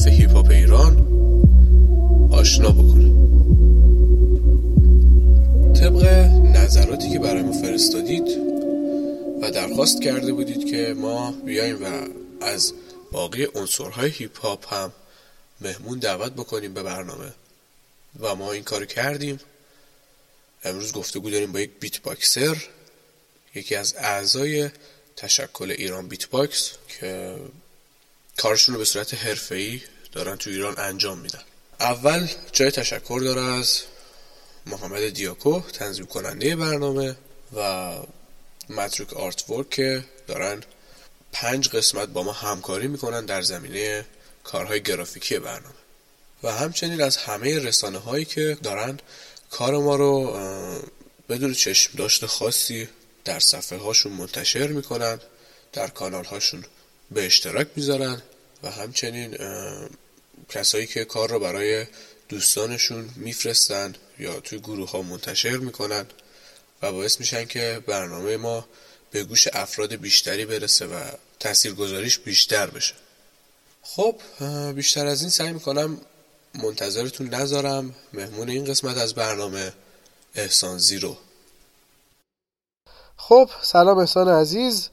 مختلف هیپ هاپ ایران آشنا بکنه طبق نظراتی که برای ما فرستادید و درخواست کرده بودید که ما بیایم و از باقی عنصرهای هیپ هاپ هم مهمون دعوت بکنیم به برنامه. و ما این کار کردیم. امروز گفتگو داریم با یک beatboxer یکی از اعضای تشکل ایران Beatbox که کارشون رو به صورت حرفه‌ای دارن تو ایران انجام میدن. اول جای تشکر داره از محمد دیاکو تنظیم کننده برنامه و Metric Artwork که دارن پنج قسمت با ما همکاری می‌کنن در زمینه کارهای گرافیکی برنامه. و همچنین از همه رسانه هایی که دارن کار ما رو بدون چشم داشته خاصی در صفحه هاشون منتشر می‌کنن در کانال هاشون به اشتراک می‌ذارن و همچنین کسایی که کار رو برای دوستانشون میفرستن یا توی گروه ها منتشر می‌کنن و باعث میشن که برنامه ما به گوش افراد بیشتری برسه و تاثیرگذاریش بیشتر بشه. خب بیشتر از این سعی می‌کنم منتظرتون نذارم. مهمون این قسمت از برنامه احسان زیرو. خب سلام احسان عزیز.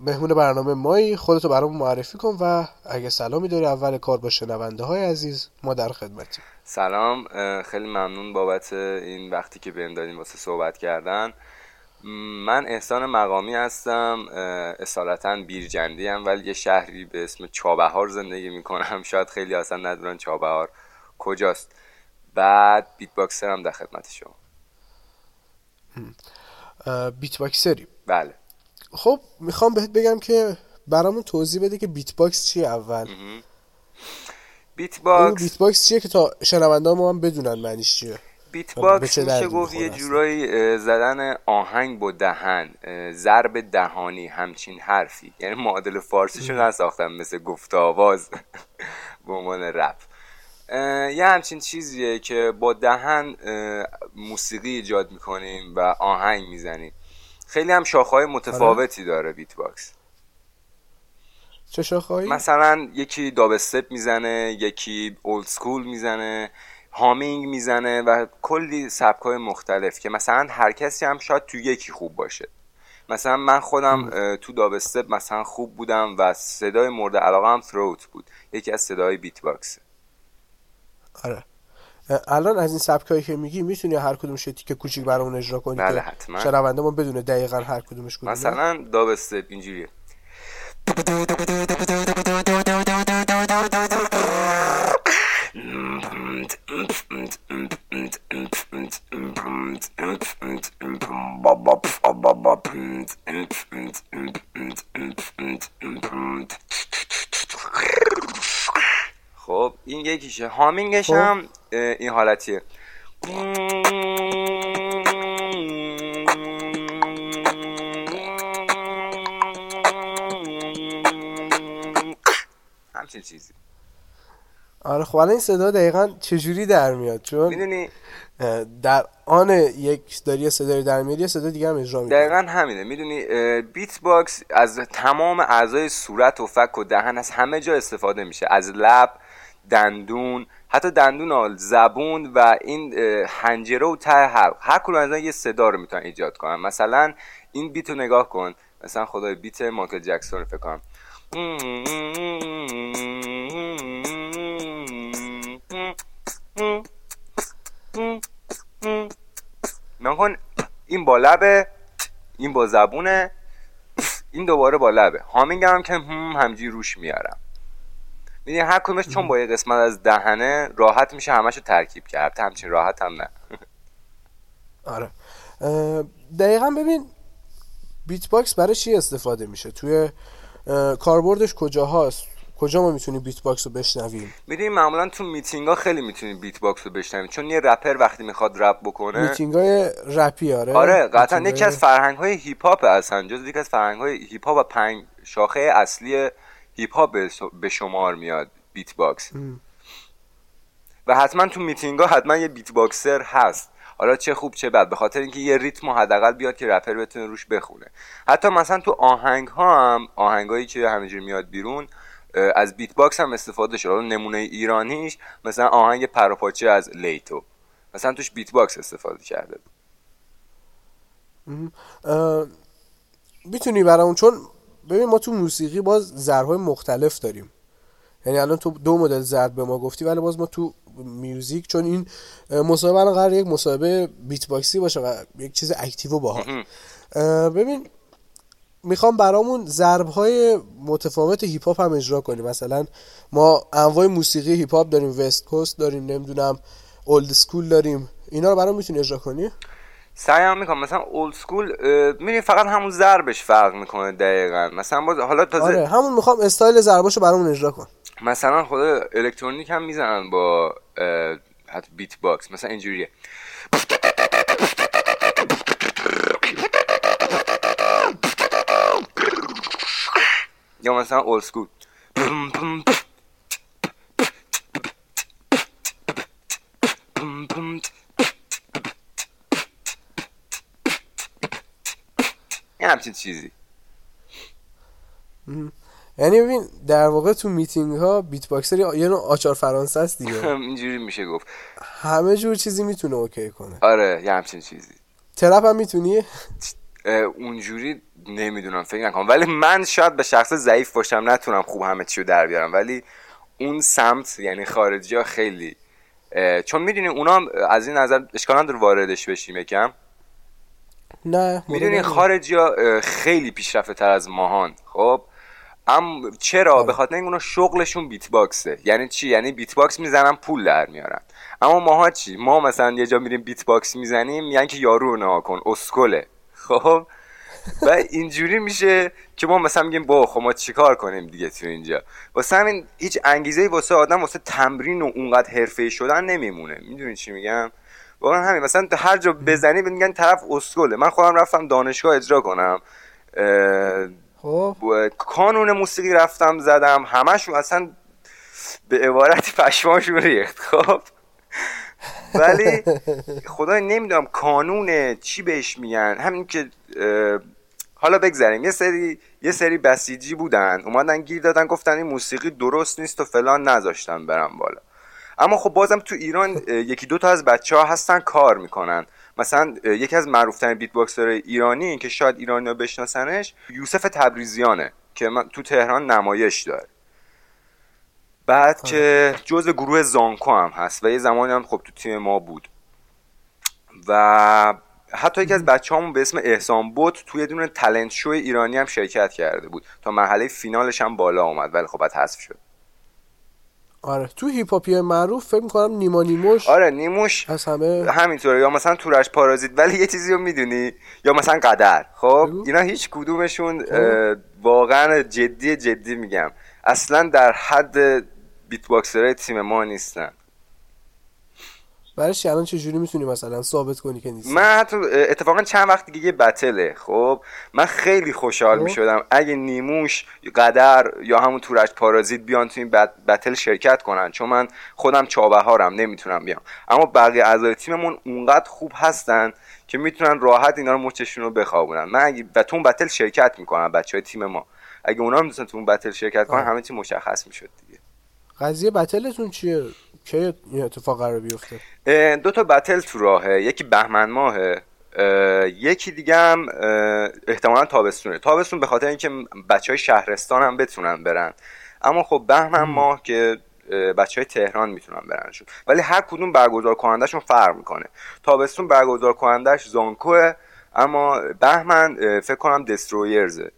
مهمون برنامه مایی خودتو برامون معرفی کن و اگه سلامی داری اول کار با شنونده های عزیز ما در خدمتیم. سلام خیلی ممنون بابت این وقتی که بهم دادین واسه صحبت کردن. من احسان مقامی هستم اصالتا بیرجندی هم ولی یه شهری به اسم چابهار زندگی می‌کنم. شاید خیلی اصلا ندونن چابهار کجاست. بعد beatboxer هم در خدمت شما. beatboxer ی بله. خب می‌خوام بهت بگم که برامون توضیح بده که beatbox چیه اول. beatbox beat box چیه که تا شنونده ما هم بدونن معنیش چیه؟ beatbox میشه گفت یه جورایی زدن آهنگ با دهن ضرب دهانی همچین حرفی. یعنی معادل فارسیشو نساختم مثل گفت آواز به عنوان رپ. یه همچین چیزیه که با دهن موسیقی ایجاد می‌کنیم و آهنگ می‌زنیم. خیلی هم شاخهای متفاوتی داره beatbox. چه شاخهایی؟ مثلا یکی dubstep می‌زنه یکی old school می‌زنه humming می‌زنه و کلی سبکای مختلف که مثلا هر کسی هم شاید تو یکی خوب باشه. مثلا من خودم تو dubstep مثلا خوب بودم و صدای مورد علاقه هم throat بود. یکی از صدای beatbox آره. الان از این سبکایی که میگی می‌تونی هر کدومش تیکه کوچیک برامون اجرا کنی بله حتما. شنونده ما بدونه دقیقا هر کدومش کدومه. مثلا دابستپ اینجوریه. خب این یکیشه. هامینگش هم این حالتیه. همچین چیزی. آره خب الان این صدا دقیقا چجوری در میاد؟ چون می‌دونی؟ در آن یک داری صدای در میاد یه صدا دیگه هم اجرا می‌کنه. دقیقا همینه. می‌دونی؟ بیت باکس از تمام اعضای صورت و فک و دهن از همه جا استفاده میشه. از لب دندون حتی دندون آل زبون و این حنجره و ته حلق هر کدوم از یه صدا رو می‌تونن ایجاد کنن. مثلا این بیت رو نگاه کن. مثلا خدای بیت مایکل جکسون فکر کنم. نکن این با لبه این با زبونه این دوباره با لبه. هامینگ هم که هم همجی روش میارم. می‌دونی هر کدومش چون با یه قسمت از دهنه راحت میشه همشو ترکیب کرد. همچین راحت هم نه. آره. دقیقا ببین beatbox برای چی استفاده میشه؟ توی کاربردش کجا هست کجا ما می‌تونیم beatbox رو بشنویم؟ می‌دونی معمولا تو میتینگ ها خیلی می‌تونیم beatbox رو بشنویم. چون یه رپر وقتی می‌خواد رپ بکنه. میتینگ های رپی آره. آره قطعا یکی از فرهنگ های هیپ هاپ اصلا جز یکی از فرهنگ های هیپ هاپ و پنج شاخه اصلی هیپ هاپ به شمار میاد beatbox. ام. و حتما تو میتینگ ها حتما یه beatboxer هست. حالا چه خوب چه بد به خاطر اینکه یه ریتم حداقل بیاد که رپر بتونه روش بخونه. حتی مثلا تو آهنگ ها هم آهنگایی که همینجوری میاد بیرون از beatbox هم استفاده شده. نمونه ایرانیش مثلا آهنگ پروپاچه از لیتو. مثلا توش beatbox استفاده کرده می‌تونی برامون چون ببین ما تو موسیقی باز ضربهای مختلف داریم. یعنی الان تو دو مدل ضرب به ما گفتی ولی باز ما تو music چون این مصاحبه الان قراره یک مصاحبه beatbox ی باشه و یک چیز active و باحال. ببین می‌خوام برامون ضرب های متفاوت هیپ هاپ هم اجرا کنیم. مثلا ما انواع موسیقی هیپ هاپ داریم West Coast داریم نمی‌دونم old school داریم. اینا رو برام می‌تونی اجرا کنی؟ سعی می‌کنم. مثلا old school می‌بینی فقط همون ضربش فرق می‌کنه دقیقا. مثلا باز حالا تازه آره همون می‌خوام استایل ضرباشو برامون اجرا کن. مثلا خود الکترونیک هم می‌زنن با حتی beatbox. مثلا اینجوریه. یا مثلا old school یه همچین چیزی. یعنی ببین در واقع تو میتینگ ها beatboxer یه نوع آچار فرانسه است دیگه. اینجوری میشه گفت. همه جور چیزی می‌تونه OK کنه. آره یه همچین چیزی. trap هم می‌تونی؟ اونجوری نمی‌دونم فکر نکنم. ولی من شاید به شخصه ضعیف باشم نتونم خوب همه چیو در بیارم. ولی اون سمت یعنی خارجی ها خیلی چون می‌دونی اونا از این نظر اشکال واردش بشیم یکم. نه می‌دونی خارجی ها خیلی پیشرفته تر از ماهان خب؟ ام چرا؟ به خاطر اینکه اونا شغلشون beatbox ه یعنی چی؟ یعنی beatbox می‌زنن پول در میارن. اما ماها چی؟ ما مثلا یه جا میریم beatbox می‌زنیم یعنی که یارو رو کن اسکله. خب؟ و اینجوری میشه که ما مثلا میگیم با خب ما چیکار کنیم دیگه تو اینجا؟ واسه همین هیچ انگیزه واسه آدم واسه تمرین و اونقدر حرفه‌ای شدن نمیمونه. می‌دونی چی میگم؟ واقعا همین. مثلا هر جا بزنی میگن طرف اسکله. من خودم رفتم دانشگاه اجرا کنم. خب. کانون موسیقی رفتم زدم. همشون اصلا به عبارتی پشماشون ریخت. خب. ولی خدای نمی‌دونم کانون چی بهش میگن. همین که حالا بگذاریم یه سری یه سری بسیجی بودن. اومدن گیر دادن گفتن این موسیقی درست نیست و فلان. نذاشتن برم بالا. اما خب بازم تو ایران یکی دو تا از بچه ها هستن کار می‌کنن. مثلا یکی از معروفترین بیت باکسر ایرانی که شاید ایرانی ها بشناسنش یوسف تبریزیانه که تو تهران نمایش داره. بعد که جزء گروه زانکو هم هست و یه زمانی هم خب تو تیم ما بود. و حتی یکی از بچه همون به اسم احسان بوت توی دونه تلنت شو ایرانی هم شرکت کرده بود. تا مرحله فینالش هم بالا آمد ولی خب حذف شد. آره. تو هیپ معروف فکر می‌کنم نیما نیموش آره نیموش از همه همینطوره. یا مثلا تورش پارازیت. ولی یه چیزی رو می‌دونی. یا مثلا قدر. خب اینا هیچ کدومشون واقعا جدی جدی میگم. اصلا در حد بیت باکسرهای تیم ما نیستن. برای الان چجوری می‌تونی مثلا ثابت کنی که نیست من حتی اتفاقا چند وقت دیگه یه بتله. خب من خیلی خوشحال می‌شدم. اگه نیموش قدر یا همون تورش پارازیت بیان تو این بتل شرکت کنن. چون من خودم چابهارم نمی‌تونم بیام. اما بقیه اعضای تیممون اونقدر خوب هستن که می‌تونن راحت اینا رو مچشون رو بخوابونن. من اگه تو اون بتل شرکت می‌کنم بچه های تیم ما. اگه اونا هم تو اون بتل شرکت کنن همه چی مشخص می‌شد دیگه. قضیه بتلتون چیه؟ که این اتفاق قرار بیفته؟ دو تا بتل تو راهه. یکی بهمن ماهه. یکی دیگه هم احتمالا تابستونه. تابستون به خاطر اینکه بچه های شهرستان هم بتونن برن. اما خب بهمن ماه که بچه های تهران می‌تونن برن شد ولی هر کدوم برگزار کنندهشون فرق می‌کنه. تابستون برگزار کنندهش زانکوه اما بهمن فکر کنم Destroyers ه.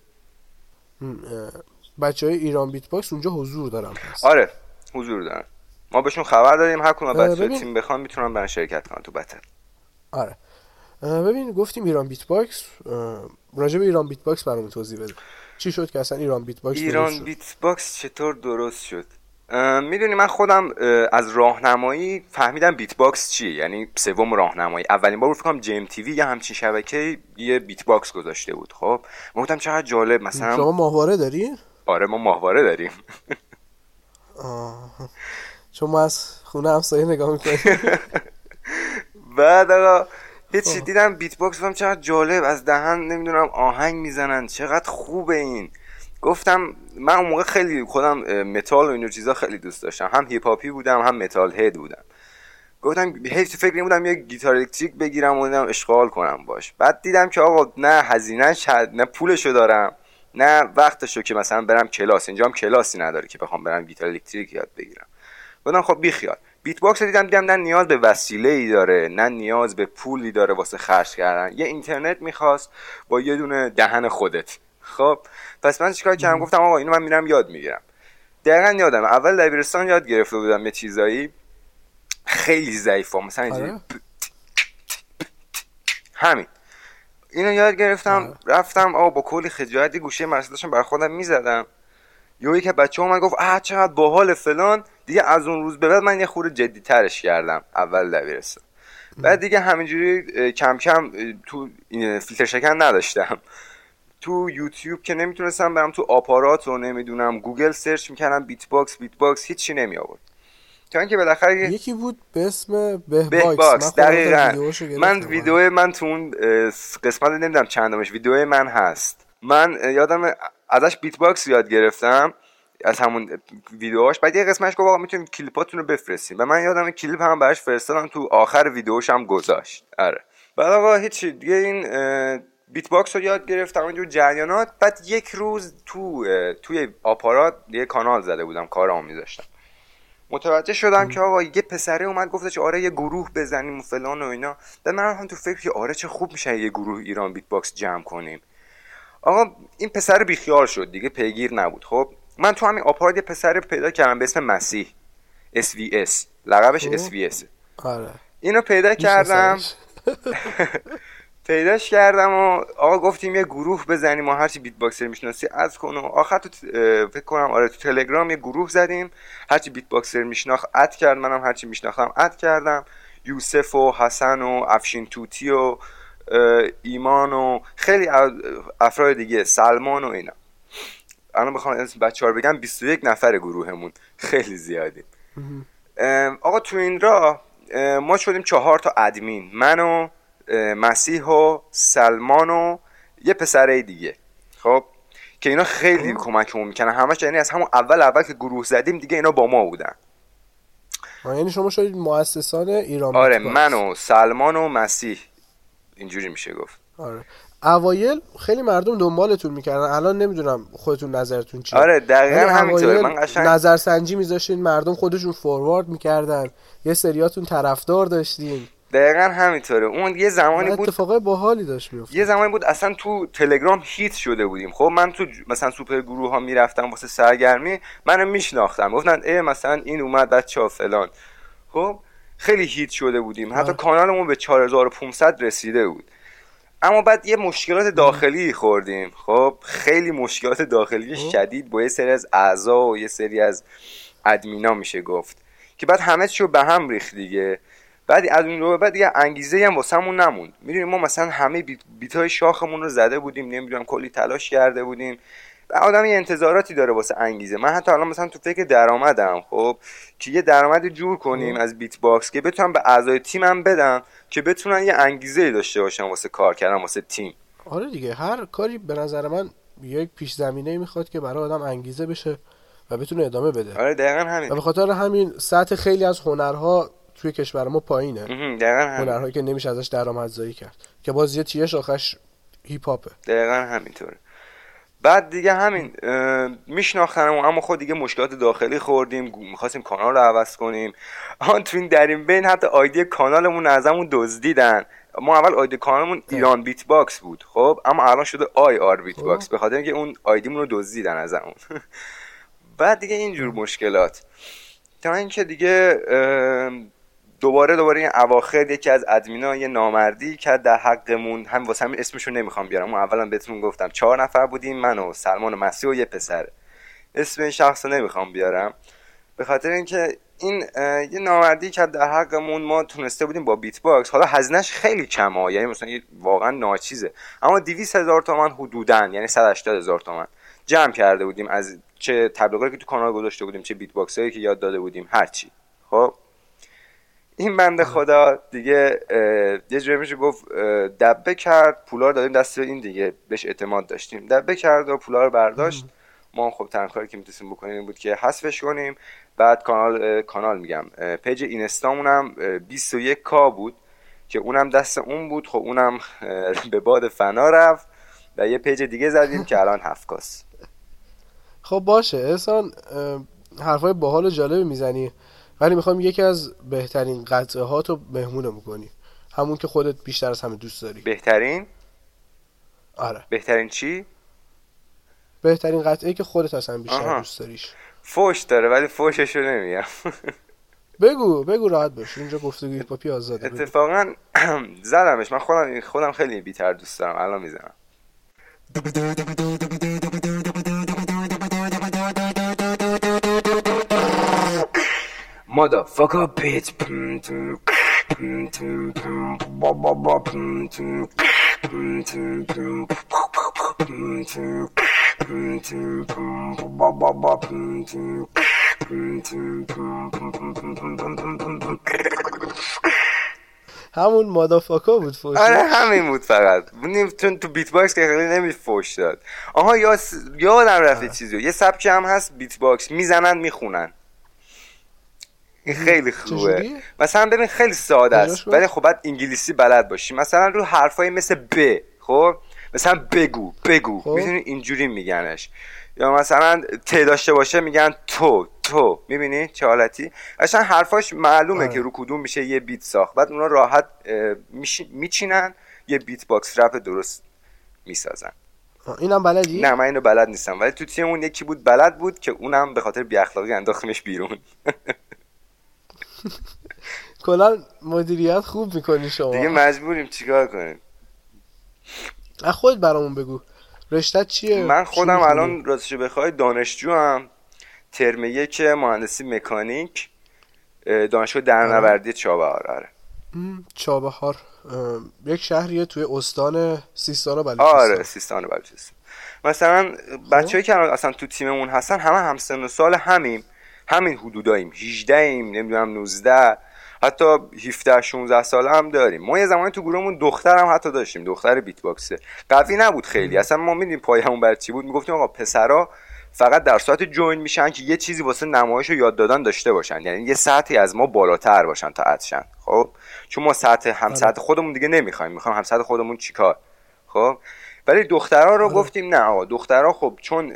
بچه های ایران بیت باکس اونجا حضور دارن آره حضور دارن. ما بهشون خبر داریم هر کدوم بچه تیم بخوام می‌تونن برن شرکت کنن تو battle. آره. ببین گفتیم ایران بیت باکس راجع به ایران بیت باکس برام توضیح بده. چی شد که اصلا ایران بیت باکس ایران بیت باکس چطور درست شد؟ می‌دونی من خودم از راهنمایی فهمیدم beatbox چی یعنی سوم راهنمایی. اولین بار فکر کنم GEM TV یا همچین شبکه یه beatbox گذاشته بود خب؟ گفتم چقدر جالب مثلا شما ماهواره داری؟ آره ما ماهواره داریم. چون ما از خونه همسایه نگاه می‌کنیم بعد آقا هیچی خب. دیدم؟ beatbox هم چقدر جالب از دهن نمی‌دونم آهنگ می‌زنن چقدر خوبه این. گفتم من اون موقع خیلی خودم متال و اینو چیزا خیلی دوست داشتم. هم هیپ هاپی بودم هم metalhead بودم. گفتم حیف فکر این بودم یه گیتار الکتریک بگیرم و دیدم اشغال کنم باش. بعد دیدم که آقا نه هزینه نه پولشو دارم نه وقتشو که مثلا برم کلاس. اینجا هم کلاسی نداره که بخوام برم گیتار الکتریک یاد بگیرم. گفتم خب بیخیال. beatbox دیدم دیدم نه نیاز به وسیله ای داره نه نیاز به پولی داره واسه خرج کردن. یه اینترنت می‌خواست با یه دونه دهن خودت. خب پس من چیکار کردم؟ گفتم آقا اینو من میرم یاد می‌گیرم. دقیقا یادم اول دبیرستان یاد گرفته بودم یه چیزایی. خیلی ضعیفه. مثلا اینجوری آره. همین. اینو یاد گرفتم. رفتم آقا با کلی خجالتی گوشه مدرسه داشتم بر خودم می‌زدم. یه که بچه من گفت اه چقدر باحال فلان. دیگه از اون روز به بعد من یه خورده جدی ترش کردم اول دبیرستان. بعد دیگه همینجوری کم کم تو فیلتر شکن نداشتم. تو یوتیوب که نمی‌تونستم برم تو آپارات و نمی‌دونم گوگل search می‌کردم beatbox beatbox هیچی نمی آورد تا اینکه بالاخره یکی بود به اسم به باکس دقیقا. من ویدیو من تو اون قسمت نمی‌دونم چندمش ویدیو من هست. من یادم ازش beatbox یاد گرفتم از همون ویدیوهاش بعد یه قسمتش گفت آقا می‌تونید کلیپاتون رو بفرستین و من یادم کلیپ هم براش فرستادم تو آخر ویدیوش هم گذاشت. آره. بعد آقا هیچی دیگه این beatbox رو یاد گرفتم اینجور جریانات. بعد یک روز تو توی آپارات یه کانال زده بودم کار میذاشتم. متوجه شدم که آقا یه پسره اومد گفتش آره یه گروه بزنیم و فلان و اینا. بعد من هم تو فکر که آره چه خوب میشه یه گروه ایران بیت باکس جمع کنیم. آقا این پسر بیخیال شد دیگه پیگیر نبود. خب من تو همین آپارات یه پسر پیدا کردم به اسم مسیح. SVS لقبش خب. SVS آره. اینو پیدا کردم. پیداش کردم و آقا گفتیم یه گروه بزنیم و هرچی بیت باکسر می‌شناسی از کن و آخر تو فکر کنم آره تو تلگرام یه گروه زدیم. هرچی بیت باکسر میشناخت اد کرد منم هرچی میشناختم اد کردم. یوسف و حسن و افشین توتی و ایمان و خیلی افراد دیگه سلمان و اینا. الان بخوام از بچه ها بگم 21 نفر گروهمون. خیلی زیادیم آقا تو این راه ما شدیم چهار تا ادمین. من و مسیح و سلمان و یه پسره دیگه. خب؟ که اینا خیلی کمکمون می‌کنن. همش یعنی از همون اول اول که گروه زدیم دیگه اینا با ما بودن. یعنی شما شدید مؤسسان ایران آره من و سلمان و مسیح. اینجوری میشه گفت. آره. اوایل خیلی مردم دنبالتون می‌کردن. الان نمی‌دونم خودتون نظرتون چیه. آره دقیقا همینطوره. من قشنگ نظر سنجی میذاشتین مردم خودشون فوروارد می‌کردن. یه سریاتون طرفدار داشتین. دقیقا همینطوره. اون یه زمانی بود اتفاقای باحالی داشت میفت یه زمانی بود اصلا تو تلگرام هیت شده بودیم. خب من تو مثلا سوپر گروه ها می‌رفتم واسه سرگرمی منو میشناختم گفتن ای مثلا این اومد بچه فلان. خب خیلی هیت شده بودیم. حتی کانالمون به 4500 رسیده بود. اما بعد یه مشکلات داخلی خوردیم. خب خیلی مشکلات داخلی شدید با یه سری از اعضا و یه سری از ادمینا میشه گفت. که بعد همه چیو به هم ریخت دیگه. بعد از اون رو بعد دیگه انگیزه هم واسمون نموند. می‌دونیم ما مثلا همه بیت های شاخمون رو زده بودیم. نمی‌دونم کلی تلاش کرده بودیم. آدم یه انتظاراتی داره واسه انگیزه. من حتی الان مثلا تو فکر درآمدم خب؟ که یه درآمد جور کنیم از beatbox که بتونم به اعضای تیمم بدم که بتونن یه انگیزه داشته باشن واسه کار کردن واسه تیم. آره دیگه هر کاری به نظر من یک پیش زمینه می‌خواد که برای آدم انگیزه بشه و بتونه ادامه بده. آره دقیقا همین. و به خاطر همین سطح خیلی از هنرها توی کشور ما پایینه. هنرهایی که نمیشه ازش درآمدزایی کرد که باز یه تیش آخش هیپ هاپه دقیقا همینطوره. بعد دیگه همین میشناختن اما خود دیگه مشکلات داخلی خوردیم می‌خواستیم کانال رو عوض کنیم. آن تو این در این بین حتی آیدی کانالمون ازمون دزدیدن. ما اول آیدی کانالمون ایران بیت باکس بود خب؟ اما الان شده IR Beatbox خب. به خاطر اینکه اون آیدیمون رو دزدیدن ازمون. بعد دیگه اینجور مشکلات. تا اینکه دیگه دوباره دوباره این اواخر یکی از ادمینا یه نامردی که در حقمون هم واسه همین اسمشو نمی‌خوام بیارم. اون اولا بهتون گفتم چهار نفر بودیم من و سلمان و مسیح و یه پسر. اسم این شخص رو نمی‌خوام بیارم. به خاطر اینکه این یه نامردی که در حقمون ما تونسته بودیم با beatbox حالا هزینهش خیلی کمه یعنی مثلا واقعا ناچیزه. اما 200 هزار تومن حدودا یعنی 180 هزار تومن جمع کرده بودیم از چه تبلیغاتی که تو کانال گذاشته بودیم چه beatbox هایی که یاد داده بودیم هرچی. خب؟ این بنده خدا دیگه یه جوری میشه گفت دبه کرد پولا رو دادیم دست این دیگه بهش اعتماد داشتیم. دبه کرد و پولا رو برداشت. ما خب تنها کاری که می‌تونستیم بکنیم این بود که حذفش کنیم. بعد کانال کانال میگم. page اینستامون هم 21 K بود که اونم دست اون بود. خب اونم به باد فنا رفت و یه page دیگه زدیم که الان هفت K ست. خب باشه احسان حرفای باحال و جالب می‌زنی. ولی می‌خوام یکی از بهترین قطعه ها تو مهمونمون کنی همون که خودت بیشتر از همه دوست داری. بهترین؟ آره. بهترین چی؟ بهترین قطعه که خودت اصلا بیشتر آها. دوست داریش. فوش داره ولی فوشش رو نمیگم. بگو بگو راحت باش. اینجا گفتگوی پاپی آزاده اتفاقا زدمش. من خودم خودم خیلی بیتر دوست دارم. الان می‌زنم. Motherfucker bitch. همون مادافاکا بود فوش آره همین بود فقط. چون تو بیت باکس که خیلی نمی فوش داد. آها یا یادم رفته چیزی یه سبکی هم هست beatbox می‌زنن می‌خونن. این خیلی خوبه. مثلا ببین خیلی ساده است ولی خب باید انگلیسی بلد باشی. مثلا رو حرفای مثل ب خب؟ مثلا بگو بگو. خب. می‌دونی اینجوری میگنش. یا مثلا ت داشته باشه میگن تو تو. می‌بینی چه حالتی؟ اصلا حرفاش معلومه آه. که رو کدوم میشه یه beat ساخت. بعد اونا راحت میچینن یه beatbox رپ درست می‌سازن. اینم بلدی؟ نه من اینو بلد نیستم. ولی تو تیممون یکی بود بلد بود که اونم به خاطر بی اخلاقی انداختمش بیرون. کلا مدیریت خوب می‌کنی شما. دیگه مجبوریم چیکار کنیم؟ خود برامون بگو. رشته چیه؟ من خودم الان راستش بخوای دانشجو هم ترم یک مهندسی مکانیک دانشگاه درنوردی چابهار آره. چابهار. یک شهریه توی استان سیستان و بلوچستان. آره سیستان و بلوچستان. مثلا بچه‌ای که اصلا تو تیممون هستن همه همسن و سال همیم. همین حدوداییم 18 ایم نمی‌دونم 19 حتی 17 16 ساله هم داریم. ما یه زمانی تو گروهمون دختر هم حتی داشتیم دختر بیت باکسه قوی نبود خیلی. اصلا ما میدیم پایمون بر چی بود. می‌گفتیم آقا پسرا فقط در ساعت جوین میشن که یه چیزی واسه نمایش و یاد دادن داشته باشن. یعنی یه ساعتی از ما بالاتر باشن تا ادشن خب؟ چون ما ساعت هم آره. ساعت خودمون دیگه نمی‌خوایم. می‌خوایم هم ساعت خودمون چیکار؟ خب؟ ولی دخترها رو آره. گفتیم نه آقا. دخترها خب چون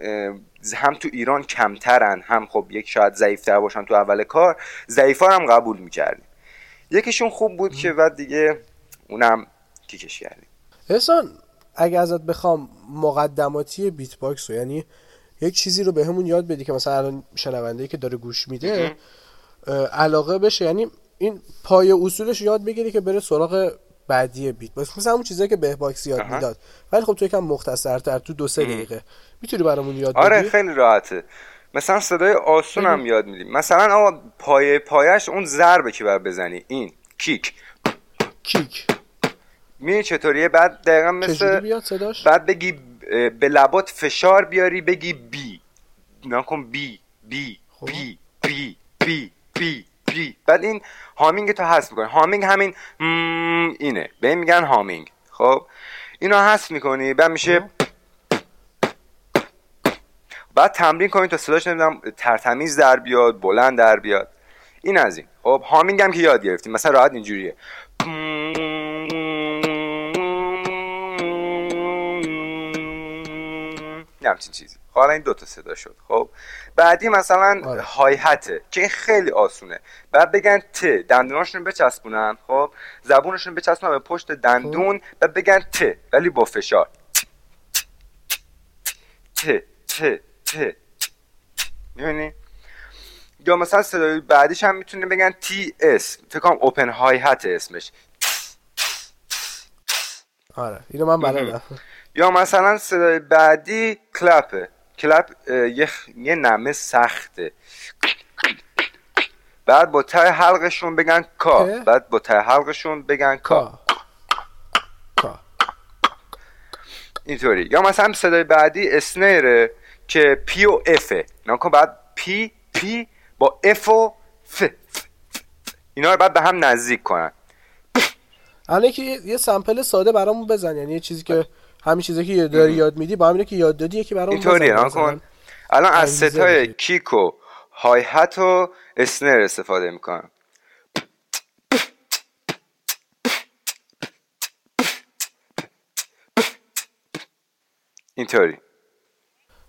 هم تو ایران کمترن هم خب یک شاید ضعیفتر باشن تو اول کار ضعیفا هم قبول می‌کردیم. یکیشون خوب بود که بعد دیگه اونم kick ش کردیم. احسان اگه ازت بخوام مقدماتی beatbox رو یعنی یک چیزی رو به همون یاد بدی که مثلا الان شنونده که داره گوش میده علاقه بشه. یعنی این پای اصولش یاد بگیری که بره سراغ بعدی beatbox. مثلا همون چیزایی که به باکس یاد می‌داد. ولی خب تو یکم مختصرتر تو دو سه دقیقه. می‌تونی برامون یاد بدی؟ آره خیلی راحته. مثلا صدای آسون هم یاد میدیم. مثلا آقا پای پایش اون ضربه که باید بزنی. این. کیک. کیک. می چطوریه؟ بعد دقیقا مثل بعد بگی به لبات فشار بیاری بگی بی نکن بی بی. بی بی بی بی بی بعد این هامینگ تو حذف می‌کنی. هامینگ همین اینه. به میگن هامینگ. خب؟ اینو حذف می‌کنی بعد میشه. بعد تمرین کنید تا صداش نمی‌دونم ترتمیز در بیاد بلند در بیاد. این از این. خب؟ هامینگ هم که یاد گرفتیم. مثلا راحت اینجوریه. همچین چیزی. حالا این دوتا صدا شد. خب؟ بعدی مثلا آره. های هته که این خیلی آسونه. بعد بگن ت دندوناشون بچسبونن خب؟ زبونشون بچسبونن به پشت دندون خب. بعد بگن ت ولی با فشار. ت ت ت می‌بینی؟ یا مثلا صدای بعدیش هم می‌تونه بگن تی اس. فکر کنم اوپن های هت اسمش. آره. اینو من بلدم. یا مثلا صدای بعدی کلپه کلپ یه, یه نمه سخته. بعد با ته حلقشون بگن کا. بعد با ته حلقشون بگن کا. اینطوری. یا مثلا صدای بعدی اسنیره که پی و افه نکن بعد پی پی با اف و ف اینا رو بعد به هم نزدیک کنن. الان که یه سمپل ساده برامون بزن یعنی یه چیزی که همین چیزی که داری یاد میدی با همینه که یاد دادی یکی برامون اینطوریه کن الان از ستای کیک و های هت و اسنر استفاده می‌کنم. اینطوری.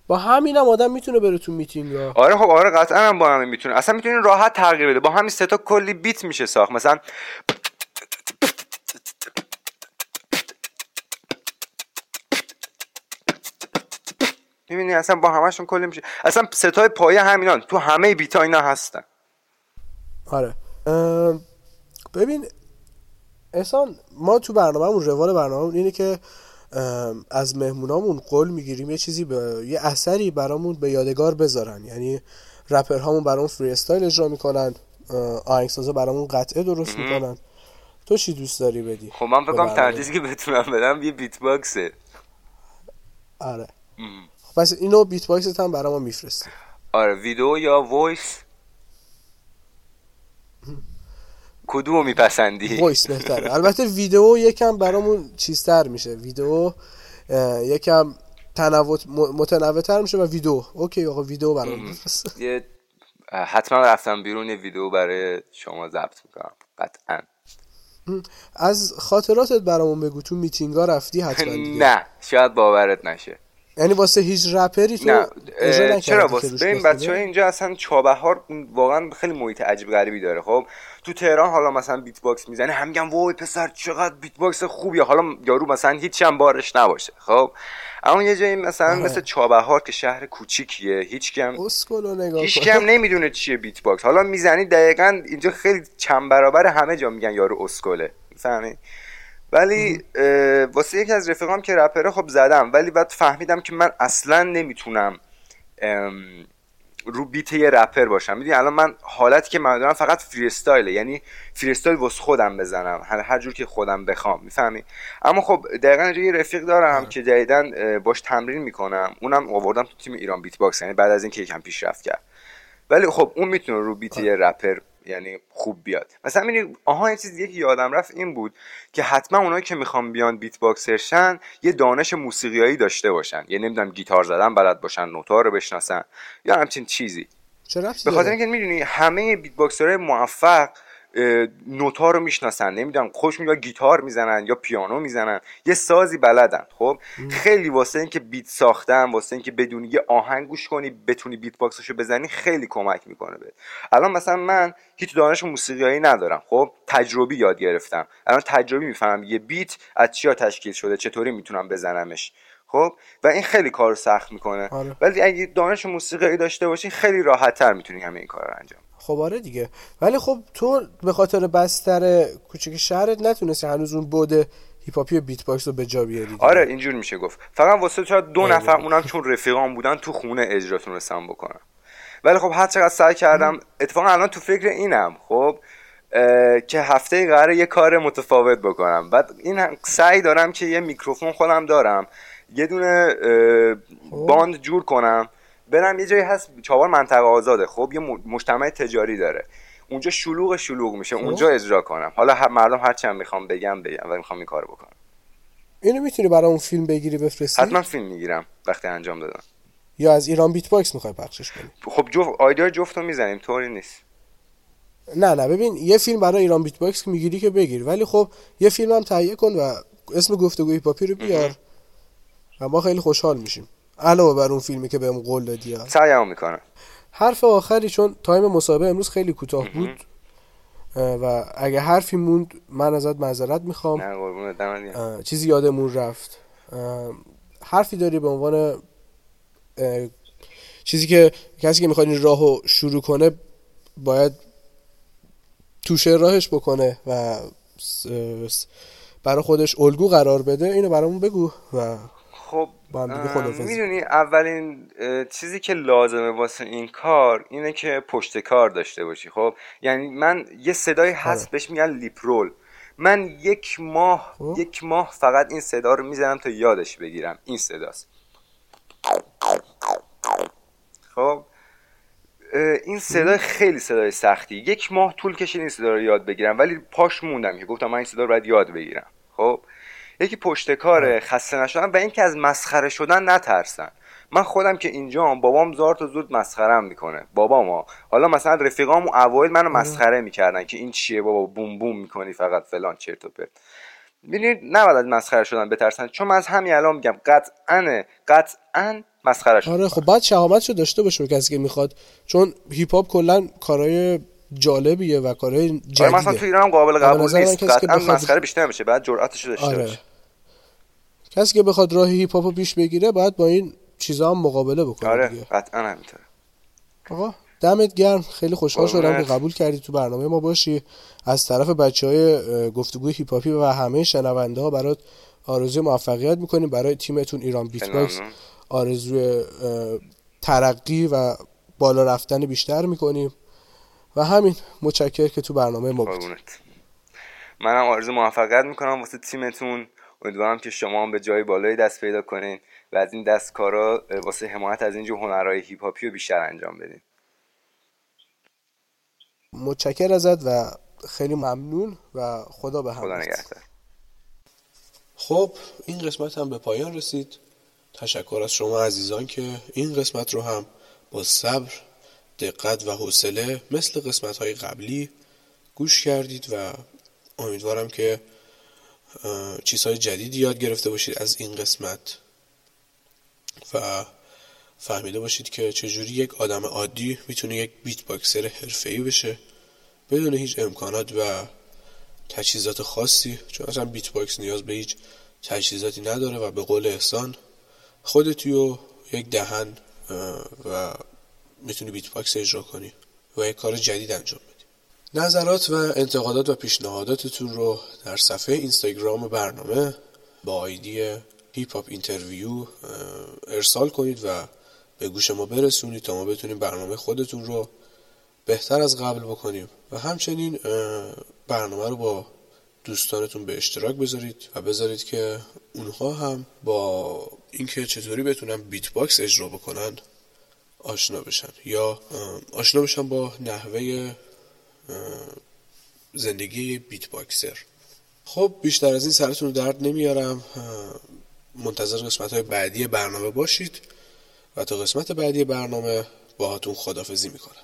با همین هم آدم می‌تونه بره تو میتینگ ها آره خب آره قطعا هم با همین می‌تونه. اصلا می‌تونه راحت تغییر بده. با همین سه تا کلی بیت میشه ساخت. مثلا می‌بینی اصلا با همشون کلی میشه. اصلا ستای پایه همینان. تو همه بیتا اینا هستن. آره. ببین احسان ما تو برنامهمون روال برنامهمون اینه که از مهمونامون قول می‌گیریم یه چیزی به یه اثری برامون به یادگار بذارن. یعنی رپر هامون برامون freestyle اجرا می‌کنن آهنگسازا برامون قطعه درست می‌کنن. تو چی دوست داری بدی؟ خب من فکرم ترجیحی که بتونم بدم یه beatbox ه آره پس اینو بیت باکست هم برای ما میفرستی آره ویدیو یا voice؟ کدومو میپسندی؟ voice بهتره. البته ویدیو یکم برامون چیزتر میشه. ویدیو یکم تنوع متنوع میشه و ویدیو. اوکی آقا ویدیو برامون یه حتما رفتم بیرون یه ویدیو برای شما ضبط می‌کنم. قطعا. از خاطراتت برامون بگو. تو میتینگا رفتی حتما نه شاید باورت نشه. یعنی واسه هیچ رپری تو نه چرا؟ واسه ببین بچه اینجا اصلا چابهار واقعا خیلی محیط عجیب غریبی داره. خب تو تهران حالا مثلا beatbox می‌زنه هم میگن وای پسر چقدر beatbox خوبیه. حالا یارو مثلا هیچ هم بارش نباشه خب؟ اما یه جایی مثلا مثل چابهار که شهر کوچیکیه هیچ کم هیچ کم نمی‌دونه چیه beatbox. حالا می‌زنی دقیقا اینجا خیلی چند برابر همه جا میگن یارو اسکله. می‌فهمی؟ ولی واسه یکی از رفیقام که رپره خب زدم. ولی بعد فهمیدم که من اصلا نمی‌تونم رو beat یه رپر باشم. می‌دونی الان من حالتی که من دارم فقط free یعنی free واسه خودم بزنم. هر هر جور که خودم بخوام. می‌فهمی؟ اما خب دقیقا یه رفیق دارم که جدیدن باش تمرین می‌کنم. اونم آوردم تو تیم ایران beatbox یعنی بعد از اینکه یکم پیشرفت کرد. ولی خب اون می‌تونه رو beat یه رپر یعنی خوب بیاد. مثلا می‌بینی آها این چیز دیگه که یادم رفت این بود که حتما اونایی که می‌خوان بیان beatboxer شن یه دانش موسیقیایی داشته باشن. یه نمی‌دونم گیتار زدن بلد باشن نوتا رو بشناسن یا همچین چیزی. به خاطر اینکه می‌دونی همه بیت باکسرهای موفق نوتا رو می‌شناسن نمی‌دونم خوششون یا گیتار می‌زنن یا پیانو می‌زنن. یه سازی بلدن خب؟ خیلی واسه اینکه بیت ساختن واسه اینکه بدونی یه آهنگ گوش کنی بتونی بیت باکسشو بزنی خیلی کمک می‌کنه به الان مثلا من هیچ دانش موسیقیایی ندارم خب؟ تجربی یاد گرفتم. الان تجربی می‌فهمم یه بیت از چیا تشکیل شده چطوری می‌تونم بزنمش خب؟ و این خیلی کار سخت می‌کنه. آره. ولی اگه دانش موسیقی داشته باشی خیلی راحت تر می‌تونی همه این کار رو انجام خب آره دیگه. ولی خب تو به خاطر بستر کوچیک شهرت نتونستی هنوز اون بعد هیپ هاپی beatbox رو به جا بیاری آره اینجور میشه گفت. فقط واسه چرا دو آره. نفر اونم چون رفیقام بودن تو خونه اجرا تونستم بکنم ولی خب هر چقدر سعی کردم اتفاقا الان تو فکر اینم خب که هفته قراره یه کار متفاوت بکنم. بعد این سعی دارم که یه میکروفون خودم دارم. یه دونه خب. باند جور کنم. برم یه جایی هست چابهار منطقه آزاده. خب یه مجتمع تجاری داره. اونجا شلوغ شلوغ میشه. خب. اونجا اجرا کنم. حالا مردم هر چند می‌خوام بگم بگم و می‌خوام این کارو بکنم. اینو می‌تونی برای اون فیلم بگیری بفرستی؟ حتما فیلم می‌گیرم. وقتی انجام دادم. یا از ایران beatbox می‌خوای پخشش کنی؟ خب جفت ID ا جفتو می‌زنیم. طوری نیست. نه نه. ببین یه فیلم برای ایران beatbox می‌گیری که بگیر. ولی خب یه فیلم هم تهیه کن و اسم گفتگوی پاپی رو بیار. و ما خیلی خوشحال میشیم. علاوه بر اون فیلمی که بهم قول دادی سعیم می‌کنم. حرف آخری چون تایم مسابقه امروز خیلی کوتاه بود و اگه حرفی موند من ازت معذرت می‌خوام. نه چیزی یادمون رفت. حرفی داری به عنوان چیزی که کسی که می‌خواد این راهو شروع کنه باید توشه راهش بکنه و برای خودش الگو قرار بده. اینو برامون بگو و خب می‌دونی اولین چیزی که لازمه واسه این کار اینه که پشت کار داشته باشی. خب یعنی من یه صدای آره. هست بهش میگن لیپرول من یک ماه خب. یک ماه فقط این صدا رو می‌زنم تا یادش بگیرم. این صداست. خب این صدا خیلی صدای سختی. یک ماه طول کشید این صدا رو یاد بگیرم ولی پاش موندم که. گفتم من این صدا رو باید یاد بگیرم. خب یکی پشت کار خسته نشدن و اینکه از مسخره شدن نترسن. من خودم که اینجام بابام زار تا زود مسخرم می‌کنه. بابا ما حالا مثلا رفیقام و اوایل منو مسخره می‌کردن که این چیه بابا بوم بوم می‌کنی فقط فلان چرت و پرت. ببینید نباید از مسخره شدن بترسن. چون من از همین الان میگم قطعا قطعا مسخره شدن. آره خب بعد شهامتشو داشته باشه کسی که می‌خواد. چون هیپ هاپ کلا کارهای جالبیه و کارهای جدیده آره مثلا تو ایران قابل قبول نیست. قطعا مسخره بیشتر میشه بعد جرأتشو داشته آره. باشه. کسی که بخواد راه هیپ هاپو پیش بگیره باید با این چیزا هم مقابله بکنه آره قطعا همینطوره. آقا دمت گرم. خیلی خوشحال شدم که قبول کردی تو برنامه ما باشی. از طرف بچه های گفتگوی هیپ هاپی و همه شنونده ها برات آرزوی موفقیت می‌کنیم. برای تیمتون ایران بیت باکس آرزوی ترقی و بالا رفتن بیشتر می‌کنیم. و همین متشکر که تو برنامه ما بود منم آرزو موفقیت می‌کنم واسه تیمتون. امیدوارم که شما هم به جای بالای دست پیدا کنین و از این دستکارا واسه حمایت از اینجور هنرهای هیپ هاپی رو بیشتر انجام بدین. متشکر ازت و خیلی ممنون و خدا به هم خدا نگهدار. خب این قسمت هم به پایان رسید. تشکر از شما عزیزان که این قسمت رو هم با صبر دقت و حوصله مثل قسمت های قبلی گوش کردید و امیدوارم که چیزهای جدیدی یاد گرفته باشید از این قسمت و فهمیده باشید که چجوری یک آدم عادی می‌تونه یک بیت باکسر حرفه‌ای بشه بدون هیچ امکانات و تجهیزات خاصی چون اصلا beatbox نیاز به هیچ تجهیزاتی نداره و به قول احسان خودتی و یک دهن و می‌تونی beatbox اجرا کنی و یک کار جدید انجام بدی. نظرات و انتقادات و پیشنهاداتتون رو در صفحه اینستاگرام برنامه با آیدی hip hop interview ارسال کنید و به گوش ما برسونید تا ما بتونیم برنامه خودتون رو بهتر از قبل بکنیم. و همچنین برنامه رو با دوستانتون به اشتراک بذارید و بذارید که اونها هم با اینکه چطوری بتونن beatbox اجرا بکنن آشنا بشن. یا آشنا بشن با نحوه زندگی beatboxer. خب بیشتر از این سرتون رو درد نمیارم. منتظر قسمت های بعدی برنامه باشید و تا قسمت بعدی برنامه باهاتون خدافزی می‌کنم.